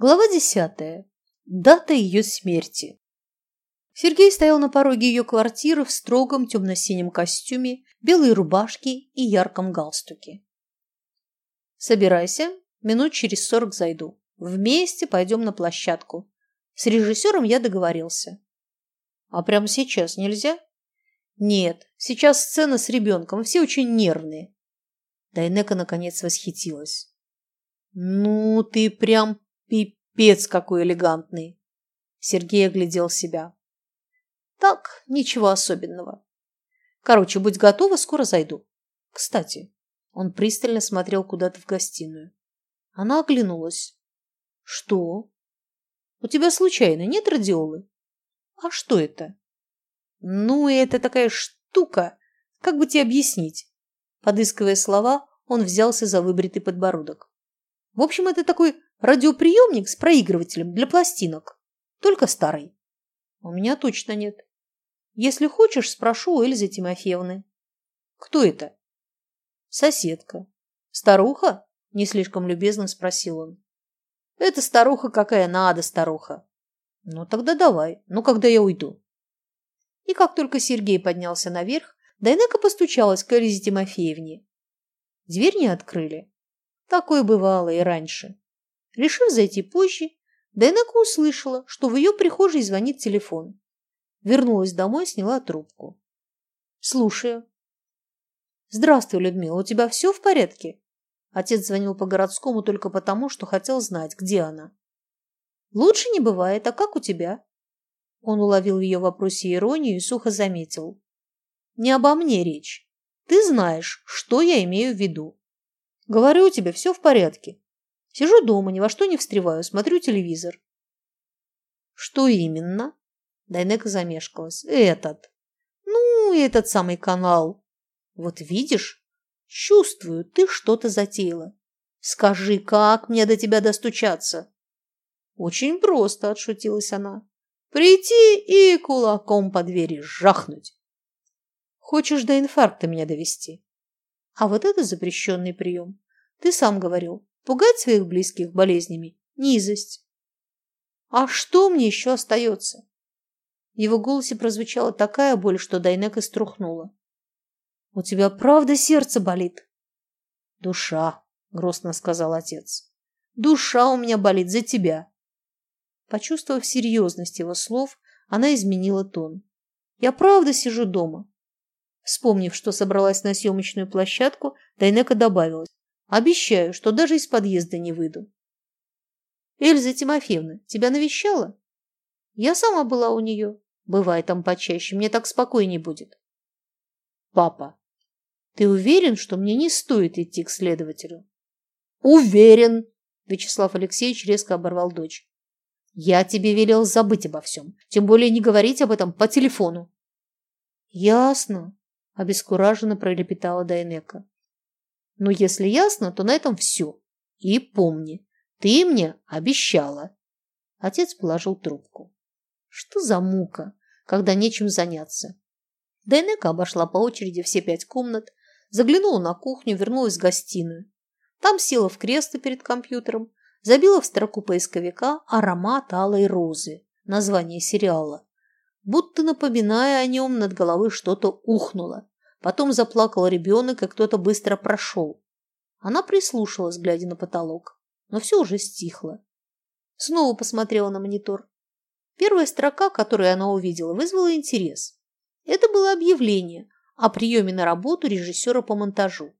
Глава десятая. Дата ее смерти. Сергей стоял на пороге ее квартиры в строгом темно-синем костюме, белой рубашке и ярком галстуке. «Собирайся, минут через сорок зайду. Вместе пойдем на площадку. С режиссером я договорился». «А прямо сейчас нельзя?» «Нет, сейчас сцена с ребенком, все очень нервные». Дайнека наконец восхитилась. «Ну, ты прям Пипец какой элегантный. Сергей оглядел себя. Так, ничего особенного. Короче, будь готова, скоро зайду. Кстати, он пристально смотрел куда-то в гостиную. Она оглянулась. Что? У тебя случайно нет радиолы? А что это? Ну, это такая штука. Как бы тебе объяснить? Подыскивая слова, он взялся за выбритый подбородок. В общем, это такой Радиоприемник с проигрывателем для пластинок. Только старый. У меня точно нет. Если хочешь, спрошу у Эльзы Тимофеевны. Кто это? Соседка. Старуха? Не слишком любезно спросил он. Это старуха какая надо, старуха. Ну тогда давай, ну когда я уйду. И как только Сергей поднялся наверх, Дайнека постучалась к Эльзе Тимофеевне. Дверь не открыли. Такое бывало и раньше. Решив зайти позже, Дайнека услышала, что в ее прихожей звонит телефон. Вернулась домой, сняла трубку. «Слушаю». «Здравствуй, Людмила, у тебя все в порядке?» Отец звонил по городскому только потому, что хотел знать, где она. «Лучше не бывает, а как у тебя?» Он уловил в ее вопросе иронию и сухо заметил. «Не обо мне речь. Ты знаешь, что я имею в виду. Говорю, у тебя все в порядке. Сижу дома, ни во что не встреваю, смотрю телевизор. Что именно? Дайнека замешкалась. Этот. Ну, этот самый канал. Вот видишь, чувствую, ты что-то затеяла. Скажи, как мне до тебя достучаться? Очень просто, отшутилась она. Прийти и кулаком по двери жахнуть. Хочешь до инфаркта меня довести? А вот это запрещенный прием. Ты сам говорил, Пугать своих близких болезнями – низость. А что мне еще остается? В его голосе прозвучала такая боль, что Дайнека струхнула. У тебя правда сердце болит? Душа, грустно сказал отец. Душа у меня болит за тебя. Почувствовав серьезность его слов, она изменила тон. Я правда сижу дома. Вспомнив, что собралась на съемочную площадку, Дайнека добавила. Обещаю, что даже из подъезда не выйду. Эльза Тимофеевна тебя навещала? Я сама была у нее. Бывает там почаще, мне так спокойнее будет. Папа, ты уверен, что мне не стоит идти к следователю? Уверен, Вячеслав Алексеевич резко оборвал дочь. Я тебе велел забыть обо всем, тем более не говорить об этом по телефону. Ясно, обескураженно пролепетала Дайнека. Но если ясно, то на этом все. И помни, ты мне обещала. Отец положил трубку. Что за мука, когда нечем заняться? Дайнека обошла по очереди все пять комнат, заглянула на кухню, вернулась в гостиную. Там села в кресло перед компьютером, забила в строку поисковика аромат алой розы, название сериала. Будто напоминая о нем, над головой что-то ухнуло. Потом заплакал ребенок, и кто-то быстро прошел. Она прислушалась, глядя на потолок, но все уже стихло. Снова посмотрела на монитор. Первая строка, которую она увидела, вызвала интерес. Это было объявление о приеме на работу режиссера по монтажу.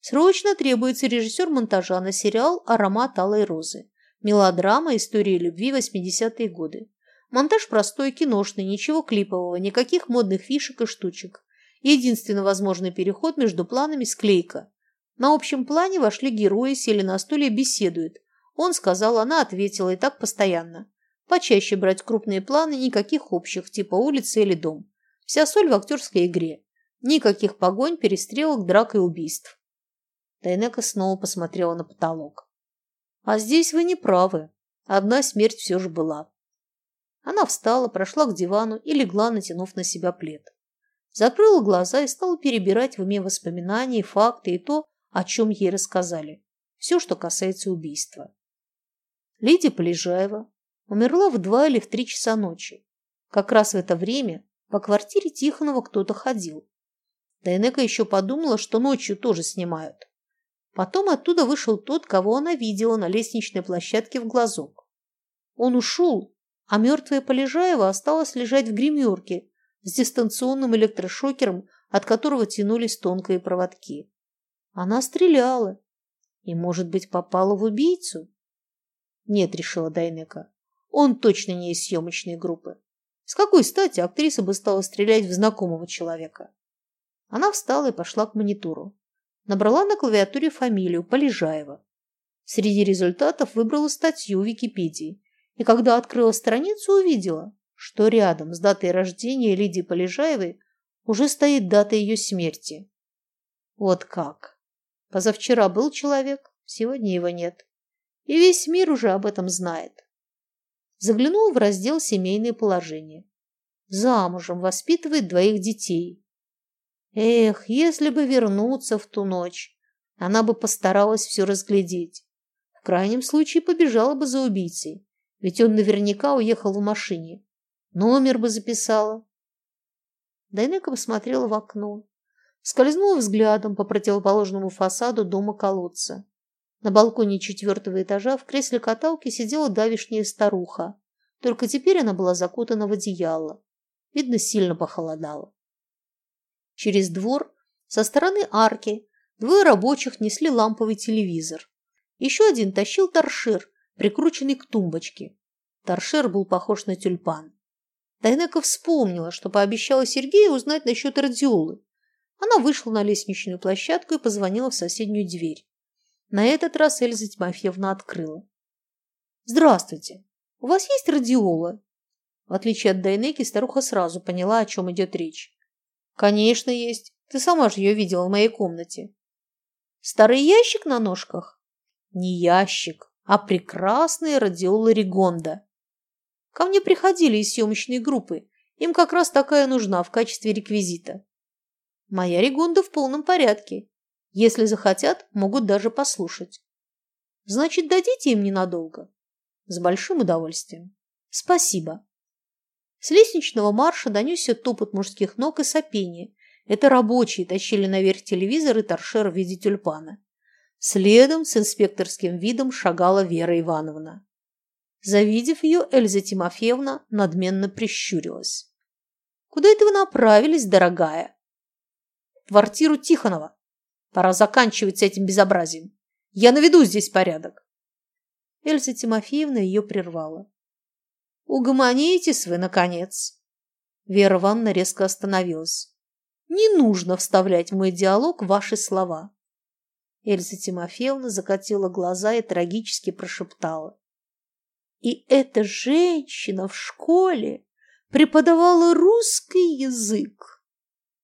Срочно требуется режиссер монтажа на сериал «Аромат алой розы». Мелодрама «История любви 80-е годы». Монтаж простой, киношный, ничего клипового, никаких модных фишек и штучек. Единственный возможный переход между планами – склейка. На общем плане вошли герои, сели на стуле и беседуют. Он сказал, она ответила, и так постоянно. Почаще брать крупные планы, никаких общих, типа улица или дом. Вся соль в актерской игре. Никаких погонь, перестрелок, драк и убийств. Тайнека снова посмотрела на потолок. А здесь вы не правы. Одна смерть все же была. Она встала, прошла к дивану и легла, натянув на себя плед. Закрыла глаза и стала перебирать в уме воспоминания, факты и то, о чем ей рассказали. Все, что касается убийства. Лидия Полежаева умерла в два или в три часа ночи. Как раз в это время по квартире Тихонова кто-то ходил. Дайнека еще подумала, что ночью тоже снимают. Потом оттуда вышел тот, кого она видела на лестничной площадке в глазок. Он ушел, а мертвая Полежаева осталась лежать в гримерке с дистанционным электрошокером, от которого тянулись тонкие проводки. Она стреляла и, может быть, попала в убийцу? Нет, решила Дайнека, он точно не из съемочной группы. С какой стати актриса бы стала стрелять в знакомого человека? Она встала и пошла к монитору. Набрала на клавиатуре фамилию Полежаева. Среди результатов выбрала статью в Википедии. И когда открыла страницу, увидела, что рядом с датой рождения Лидии Полежаевой уже стоит дата ее смерти. Вот как. Позавчера был человек, сегодня его нет. И весь мир уже об этом знает. Заглянул в раздел «Семейные положения». Замужем, воспитывает двоих детей. Эх, если бы вернуться в ту ночь, она бы постаралась все разглядеть. В крайнем случае побежала бы за убийцей, ведь он наверняка уехал в машине. Номер бы записала. Дайнека посмотрела в окно, скользнула взглядом по противоположному фасаду дома-колодца. На балконе четвертого этажа в кресле каталки сидела давишняя старуха. Только теперь она была закутана в одеяло. Видно, сильно похолодало. Через двор, со стороны арки, двое рабочих несли ламповый телевизор. Еще один тащил торшер, прикрученный к тумбочке. Торшер был похож на тюльпан. Дайнека вспомнила, что пообещала Сергею узнать насчет радиолы. Она вышла на лестничную площадку и позвонила в соседнюю дверь. На этот раз Эльза Тимофеевна открыла. «Здравствуйте. У вас есть радиола?» В отличие от Дайнеки, старуха сразу поняла, о чем идет речь. «Конечно есть. Ты сама же ее видела в моей комнате». «Старый ящик на ножках?» «Не ящик, а прекрасная радиола Ригонда. Ко мне приходили из съемочной группы. Им как раз такая нужна в качестве реквизита. Моя Ригонда в полном порядке. Если захотят, могут даже послушать. Значит, дадите им ненадолго? С большим удовольствием. Спасибо. С лестничного марша донесся топот мужских ног и сопение. Это рабочие тащили наверх телевизор и торшер в виде тюльпана. Следом с инспекторским видом шагала Вера Ивановна. Завидев ее, Эльза Тимофеевна надменно прищурилась. «Куда это вы направились, дорогая?» «В квартиру Тихонова», Пора заканчивать с этим безобразием. Я наведу здесь порядок. Эльза Тимофеевна ее прервала. Угомонитесь вы, наконец. Вера Ивановна резко остановилась. Не нужно вставлять в мой диалог ваши слова. Эльза Тимофеевна закатила глаза и трагически прошептала. И эта женщина в школе преподавала русский язык.